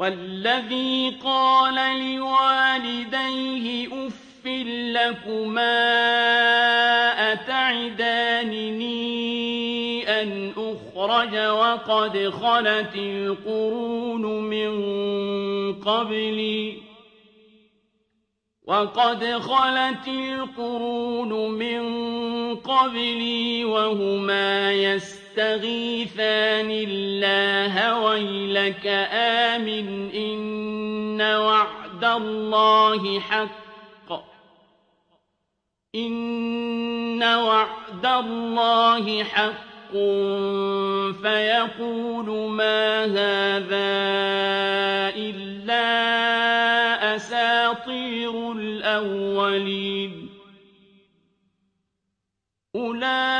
وَالَّذِي قَالَ لِوَالِدَيْهِ أُفٍّ لَّكُمَا أَتَعِدَانِنِي أَنْ أُخْرَجَ وَقَدْ خَلَتِ الْقُرُونُ مِن قَبْلِي وَقَدْ خَلَتِ الْقُرُونُ مِن قَبْلِي وَهُمَا يَسْتَغِيثَانِ اللَّهَ وَيْلَكَ آمِنْ إِنَّ وَعْدَ اللَّهِ حَقٌّ. إِنَّ وَعْدَ اللَّهِ حَقٌّ. فَيَقُولُ مَا هَٰذَا إِلَّا أَسَاطِيرُ الْأَوَّلِينَ. أُولَٰئِكَ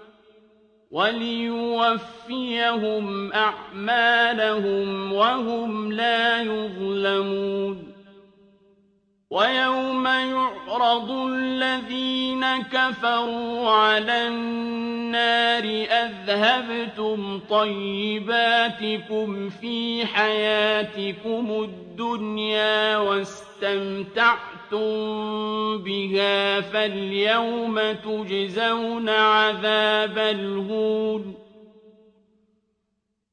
وَلِيُوَفِّيَهُمْ أَعْمَالَهُمْ وَهُمْ لَا يُظْلَمُونَ وَيَوْمَ يُعْرَضُ الَّذِينَ كَفَرُوا عَلَى النَّارِ أَذْهَبْتُمْ طَيِّبَاتِكُمْ فِي حَيَاتِكُمُ الدُّنْيَا وَاسْتَمْتَعْتُم بِهَا فَالْيَوْمَ تُجْزَوْنَ عَذَابَ الْهُونِ